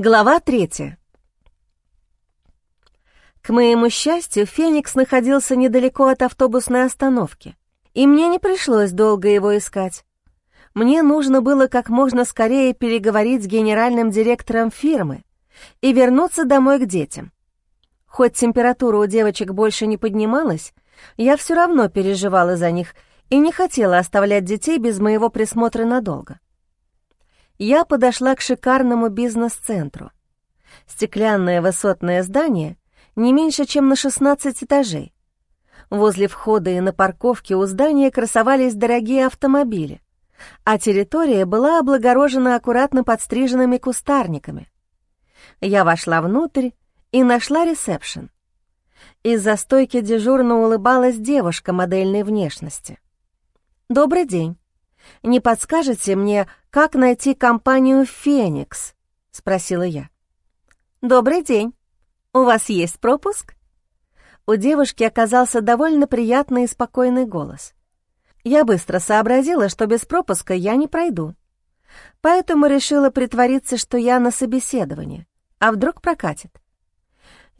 Глава третья. К моему счастью, Феникс находился недалеко от автобусной остановки, и мне не пришлось долго его искать. Мне нужно было как можно скорее переговорить с генеральным директором фирмы и вернуться домой к детям. Хоть температура у девочек больше не поднималась, я все равно переживала за них и не хотела оставлять детей без моего присмотра надолго я подошла к шикарному бизнес-центру. Стеклянное высотное здание не меньше, чем на 16 этажей. Возле входа и на парковке у здания красовались дорогие автомобили, а территория была облагорожена аккуратно подстриженными кустарниками. Я вошла внутрь и нашла ресепшн. Из-за стойки дежурно улыбалась девушка модельной внешности. «Добрый день. Не подскажете мне, как найти компанию «Феникс»?» — спросила я. «Добрый день. У вас есть пропуск?» У девушки оказался довольно приятный и спокойный голос. Я быстро сообразила, что без пропуска я не пройду. Поэтому решила притвориться, что я на собеседовании. А вдруг прокатит?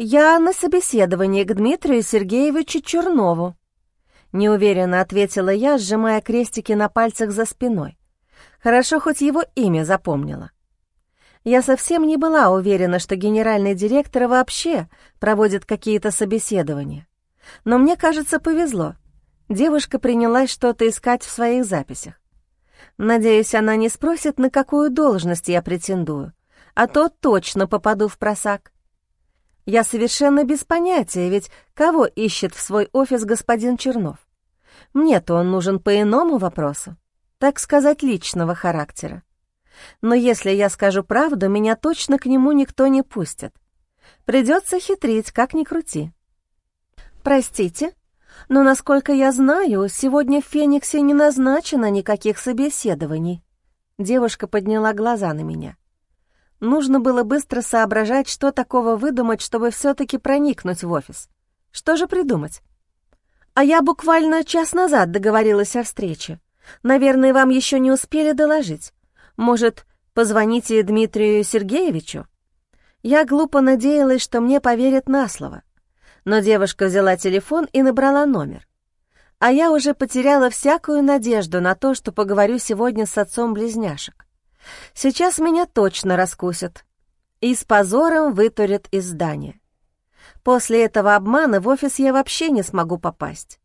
«Я на собеседовании к Дмитрию Сергеевичу Чернову», — неуверенно ответила я, сжимая крестики на пальцах за спиной. Хорошо, хоть его имя запомнила. Я совсем не была уверена, что генеральный директор вообще проводит какие-то собеседования. Но мне, кажется, повезло. Девушка принялась что-то искать в своих записях. Надеюсь, она не спросит, на какую должность я претендую, а то точно попаду в просак. Я совершенно без понятия, ведь кого ищет в свой офис господин Чернов? Мне-то он нужен по иному вопросу, так сказать, личного характера. Но если я скажу правду, меня точно к нему никто не пустит. Придется хитрить, как ни крути. Простите, но, насколько я знаю, сегодня в Фениксе не назначено никаких собеседований. Девушка подняла глаза на меня. Нужно было быстро соображать, что такого выдумать, чтобы все-таки проникнуть в офис. Что же придумать? А я буквально час назад договорилась о встрече. Наверное, вам еще не успели доложить. Может, позвоните Дмитрию Сергеевичу? Я глупо надеялась, что мне поверят на слово. Но девушка взяла телефон и набрала номер. А я уже потеряла всякую надежду на то, что поговорю сегодня с отцом близняшек. Сейчас меня точно раскусят и с позором вытурят из здания. После этого обмана в офис я вообще не смогу попасть.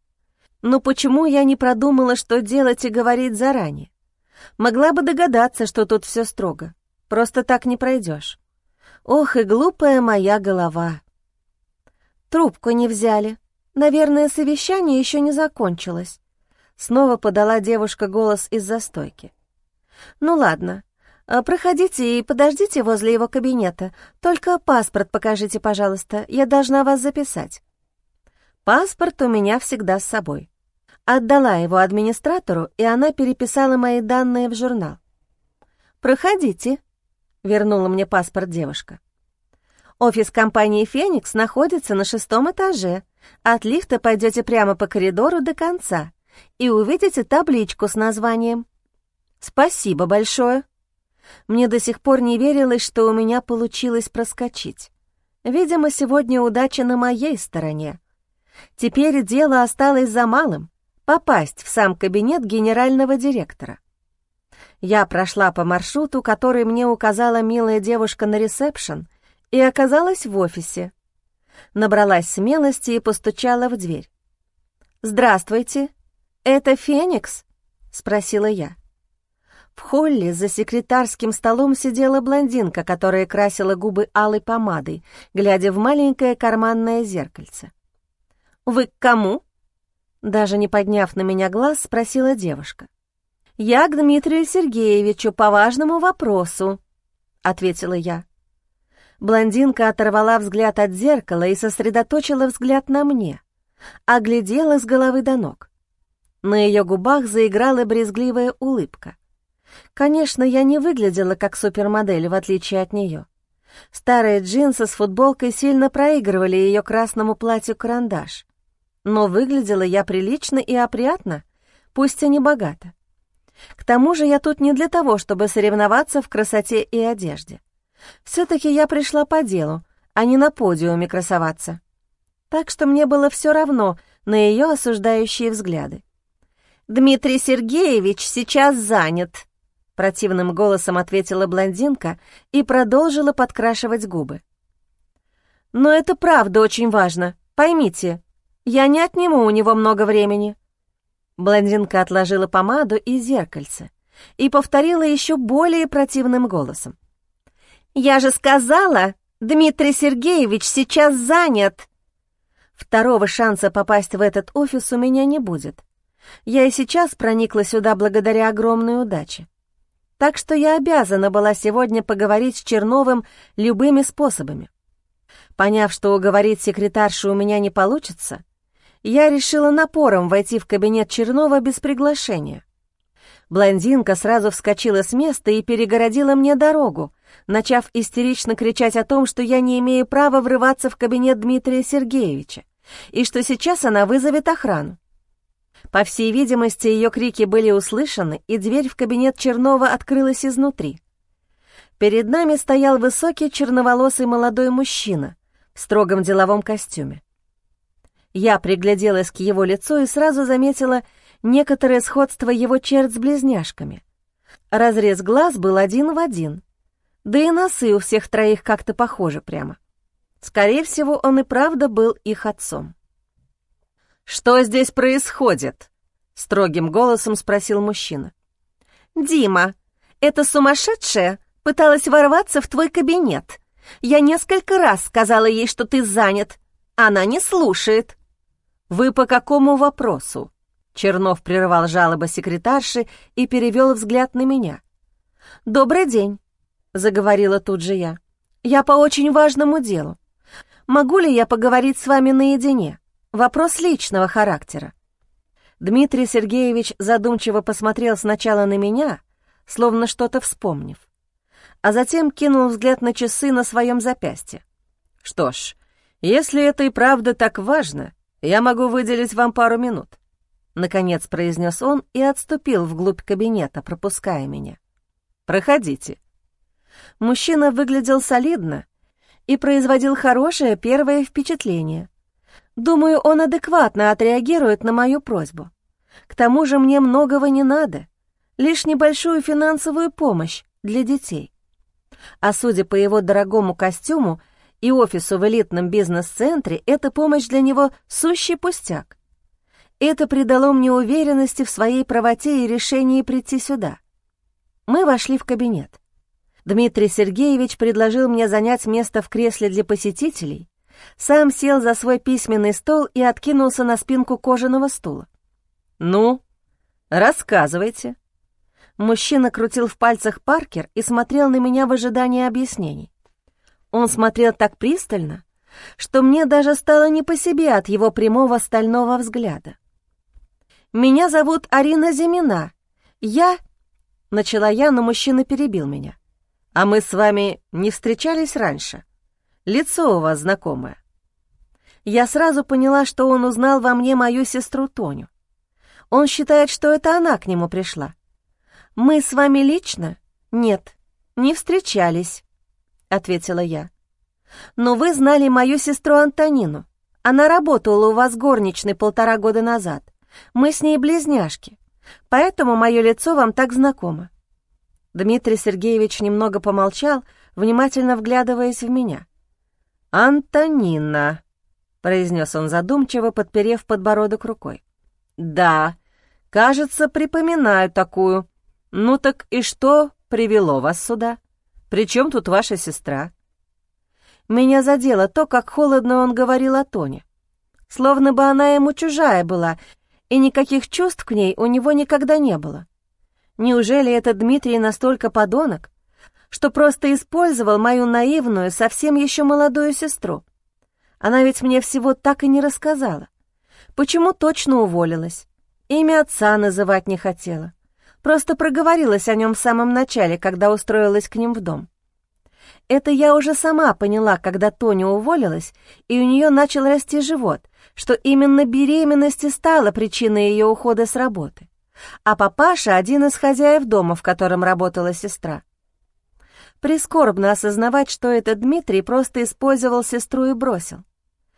Но почему я не продумала, что делать и говорить заранее? Могла бы догадаться, что тут все строго. Просто так не пройдешь. Ох и глупая моя голова. Трубку не взяли. Наверное, совещание еще не закончилось. Снова подала девушка голос из застойки. Ну ладно, а, проходите и подождите возле его кабинета. Только паспорт покажите, пожалуйста, я должна вас записать. Паспорт у меня всегда с собой. Отдала его администратору, и она переписала мои данные в журнал. «Проходите», — вернула мне паспорт девушка. «Офис компании «Феникс» находится на шестом этаже. От лифта пойдете прямо по коридору до конца и увидите табличку с названием. Спасибо большое», мне до сих пор не верилось, что у меня получилось проскочить. Видимо, сегодня удача на моей стороне. Теперь дело осталось за малым — попасть в сам кабинет генерального директора. Я прошла по маршруту, который мне указала милая девушка на ресепшн, и оказалась в офисе. Набралась смелости и постучала в дверь. «Здравствуйте, это Феникс?» — спросила я. В холле за секретарским столом сидела блондинка, которая красила губы алой помадой, глядя в маленькое карманное зеркальце. «Вы к кому?» Даже не подняв на меня глаз, спросила девушка. «Я к Дмитрию Сергеевичу по важному вопросу», — ответила я. Блондинка оторвала взгляд от зеркала и сосредоточила взгляд на мне, оглядела с головы до ног. На ее губах заиграла брезгливая улыбка. Конечно, я не выглядела как супермодель, в отличие от нее. Старые джинсы с футболкой сильно проигрывали ее красному платью-карандаш. Но выглядела я прилично и опрятно, пусть и не богато. К тому же я тут не для того, чтобы соревноваться в красоте и одежде. Все-таки я пришла по делу, а не на подиуме красоваться. Так что мне было все равно на ее осуждающие взгляды. «Дмитрий Сергеевич сейчас занят», — противным голосом ответила блондинка и продолжила подкрашивать губы. «Но это правда очень важно, поймите. Я не отниму у него много времени». Блондинка отложила помаду и зеркальце и повторила еще более противным голосом. «Я же сказала, Дмитрий Сергеевич сейчас занят!» Второго шанса попасть в этот офис у меня не будет. Я и сейчас проникла сюда благодаря огромной удаче. Так что я обязана была сегодня поговорить с Черновым любыми способами. Поняв, что уговорить секретаршу у меня не получится, я решила напором войти в кабинет Чернова без приглашения. Блондинка сразу вскочила с места и перегородила мне дорогу, начав истерично кричать о том, что я не имею права врываться в кабинет Дмитрия Сергеевича, и что сейчас она вызовет охрану. По всей видимости, ее крики были услышаны, и дверь в кабинет Чернова открылась изнутри. Перед нами стоял высокий черноволосый молодой мужчина в строгом деловом костюме. Я пригляделась к его лицу и сразу заметила некоторое сходство его черт с близняшками. Разрез глаз был один в один, да и носы у всех троих как-то похожи прямо. Скорее всего, он и правда был их отцом. «Что здесь происходит?» — строгим голосом спросил мужчина. «Дима, эта сумасшедшая пыталась ворваться в твой кабинет. Я несколько раз сказала ей, что ты занят. Она не слушает». «Вы по какому вопросу?» Чернов прервал жалобы секретарши и перевел взгляд на меня. «Добрый день», — заговорила тут же я. «Я по очень важному делу. Могу ли я поговорить с вами наедине? Вопрос личного характера». Дмитрий Сергеевич задумчиво посмотрел сначала на меня, словно что-то вспомнив, а затем кинул взгляд на часы на своем запястье. «Что ж, если это и правда так важно, я могу выделить вам пару минут. Наконец произнес он и отступил вглубь кабинета, пропуская меня. «Проходите». Мужчина выглядел солидно и производил хорошее первое впечатление. Думаю, он адекватно отреагирует на мою просьбу. К тому же мне многого не надо, лишь небольшую финансовую помощь для детей. А судя по его дорогому костюму и офису в элитном бизнес-центре, эта помощь для него сущий пустяк. Это придало мне уверенности в своей правоте и решении прийти сюда. Мы вошли в кабинет. Дмитрий Сергеевич предложил мне занять место в кресле для посетителей, сам сел за свой письменный стол и откинулся на спинку кожаного стула. «Ну, рассказывайте». Мужчина крутил в пальцах Паркер и смотрел на меня в ожидании объяснений. Он смотрел так пристально, что мне даже стало не по себе от его прямого стального взгляда. «Меня зовут Арина Зимина. Я...» — начала я, но мужчина перебил меня. «А мы с вами не встречались раньше? Лицо у вас знакомое». Я сразу поняла, что он узнал во мне мою сестру Тоню. Он считает, что это она к нему пришла. «Мы с вами лично?» «Нет, не встречались», — ответила я. «Но вы знали мою сестру Антонину. Она работала у вас горничной полтора года назад. Мы с ней близняшки, поэтому мое лицо вам так знакомо». Дмитрий Сергеевич немного помолчал, внимательно вглядываясь в меня. «Антонина», — произнес он задумчиво, подперев подбородок рукой. «Да, кажется, припоминаю такую. Ну так и что привело вас сюда? Причем тут ваша сестра?» Меня задело то, как холодно он говорил о Тоне. Словно бы она ему чужая была, и никаких чувств к ней у него никогда не было. Неужели этот Дмитрий настолько подонок, что просто использовал мою наивную, совсем еще молодую сестру? Она ведь мне всего так и не рассказала. Почему точно уволилась? Имя отца называть не хотела. Просто проговорилась о нем в самом начале, когда устроилась к ним в дом. Это я уже сама поняла, когда Тоня уволилась, и у нее начал расти живот, что именно беременность и стала причиной ее ухода с работы. А папаша — один из хозяев дома, в котором работала сестра. Прискорбно осознавать, что этот Дмитрий просто использовал сестру и бросил.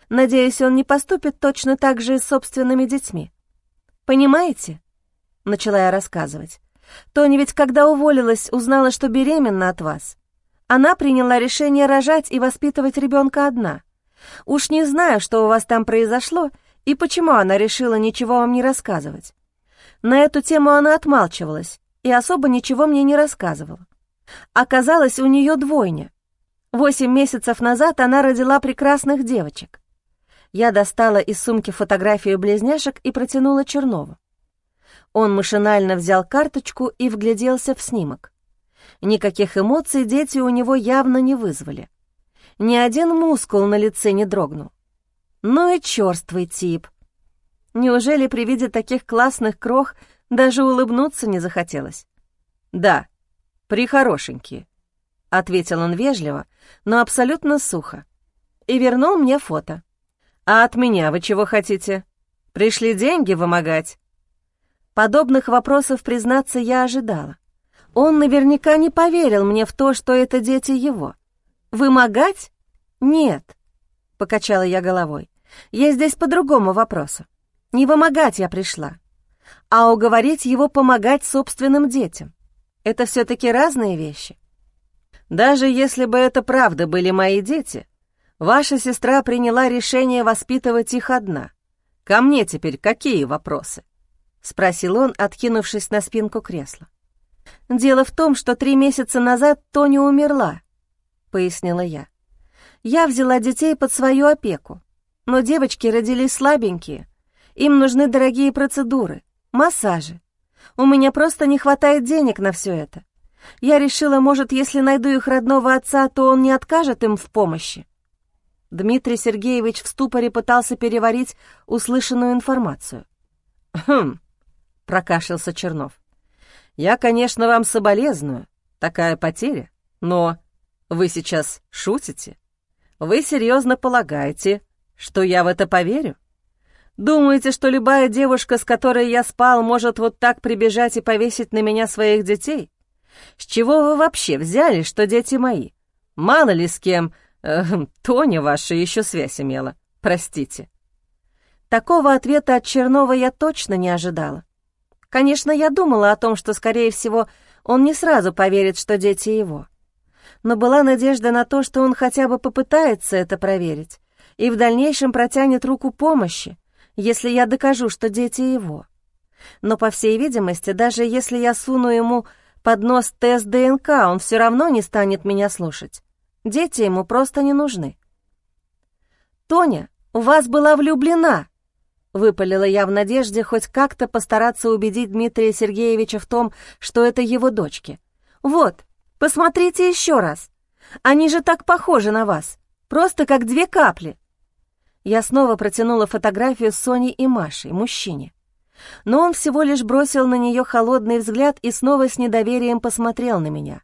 Надеюсь, он не поступит точно так же и с собственными детьми. Понимаете? Начала я рассказывать. Тони ведь, когда уволилась, узнала, что беременна от вас. Она приняла решение рожать и воспитывать ребенка одна. Уж не знаю, что у вас там произошло и почему она решила ничего вам не рассказывать. На эту тему она отмалчивалась и особо ничего мне не рассказывала. Оказалось, у нее двойня. Восемь месяцев назад она родила прекрасных девочек. Я достала из сумки фотографию близняшек и протянула Чернову. Он машинально взял карточку и вгляделся в снимок. Никаких эмоций дети у него явно не вызвали. Ни один мускул на лице не дрогнул. Ну и черствый тип. Неужели при виде таких классных крох даже улыбнуться не захотелось? «Да, прихорошенькие», — ответил он вежливо, но абсолютно сухо, и вернул мне фото. «А от меня вы чего хотите? Пришли деньги вымогать?» Подобных вопросов, признаться, я ожидала. Он наверняка не поверил мне в то, что это дети его. «Вымогать? Нет», — покачала я головой. «Я здесь по другому вопросу. Не вымогать я пришла, а уговорить его помогать собственным детям. Это все-таки разные вещи. Даже если бы это правда были мои дети, ваша сестра приняла решение воспитывать их одна. Ко мне теперь какие вопросы?» — спросил он, откинувшись на спинку кресла. «Дело в том, что три месяца назад Тони умерла», — пояснила я. «Я взяла детей под свою опеку, но девочки родились слабенькие, им нужны дорогие процедуры, массажи. У меня просто не хватает денег на все это. Я решила, может, если найду их родного отца, то он не откажет им в помощи». Дмитрий Сергеевич в ступоре пытался переварить услышанную информацию. «Хм», — прокашлялся Чернов. «Я, конечно, вам соболезную, такая потеря, но вы сейчас шутите? Вы серьезно полагаете, что я в это поверю? Думаете, что любая девушка, с которой я спал, может вот так прибежать и повесить на меня своих детей? С чего вы вообще взяли, что дети мои? Мало ли с кем э, Тоня ваша еще связь имела, простите. Такого ответа от Чернова я точно не ожидала. Конечно, я думала о том, что, скорее всего, он не сразу поверит, что дети его. Но была надежда на то, что он хотя бы попытается это проверить и в дальнейшем протянет руку помощи, если я докажу, что дети его. Но, по всей видимости, даже если я суну ему под нос тест ДНК, он все равно не станет меня слушать. Дети ему просто не нужны. «Тоня, у вас была влюблена!» Выпалила я в надежде хоть как-то постараться убедить Дмитрия Сергеевича в том, что это его дочки. «Вот, посмотрите еще раз. Они же так похожи на вас, просто как две капли». Я снова протянула фотографию Сони и Машей, мужчине. Но он всего лишь бросил на нее холодный взгляд и снова с недоверием посмотрел на меня.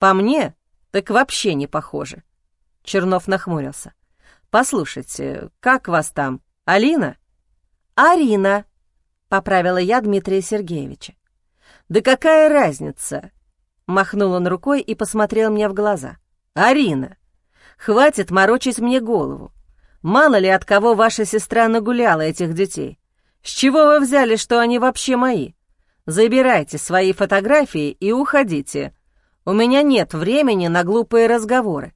«По мне, так вообще не похоже». Чернов нахмурился. «Послушайте, как вас там, Алина?» «Арина», — поправила я Дмитрия Сергеевича. «Да какая разница?» — махнул он рукой и посмотрел мне в глаза. «Арина, хватит морочить мне голову. Мало ли от кого ваша сестра нагуляла этих детей. С чего вы взяли, что они вообще мои? Забирайте свои фотографии и уходите. У меня нет времени на глупые разговоры».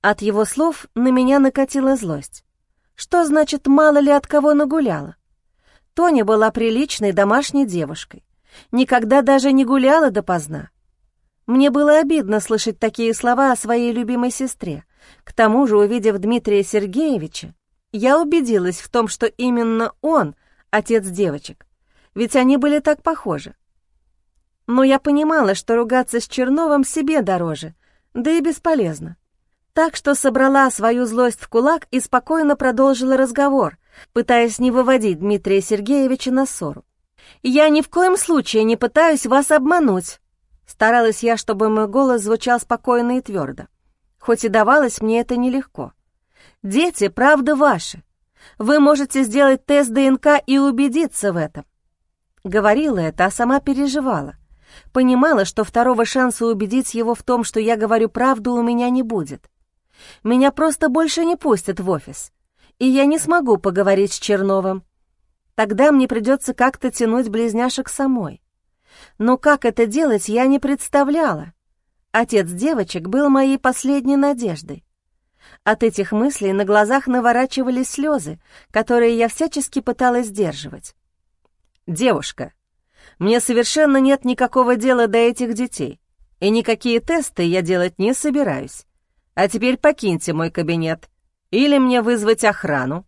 От его слов на меня накатила злость. Что значит «мало ли от кого нагуляла»? Тоня была приличной домашней девушкой. Никогда даже не гуляла допоздна. Мне было обидно слышать такие слова о своей любимой сестре. К тому же, увидев Дмитрия Сергеевича, я убедилась в том, что именно он — отец девочек, ведь они были так похожи. Но я понимала, что ругаться с Черновым себе дороже, да и бесполезно. Так что собрала свою злость в кулак и спокойно продолжила разговор, пытаясь не выводить Дмитрия Сергеевича на ссору. «Я ни в коем случае не пытаюсь вас обмануть», Старалась я, чтобы мой голос звучал спокойно и твердо хоть и давалось мне это нелегко. Дети, правда, ваши. Вы можете сделать тест ДНК и убедиться в этом. Говорила это, а сама переживала. Понимала, что второго шанса убедить его в том, что я говорю правду, у меня не будет. Меня просто больше не пустят в офис, и я не смогу поговорить с Черновым. Тогда мне придется как-то тянуть близняшек самой. Но как это делать, я не представляла. Отец девочек был моей последней надеждой. От этих мыслей на глазах наворачивались слезы, которые я всячески пыталась сдерживать. «Девушка, мне совершенно нет никакого дела до этих детей, и никакие тесты я делать не собираюсь. А теперь покиньте мой кабинет, или мне вызвать охрану».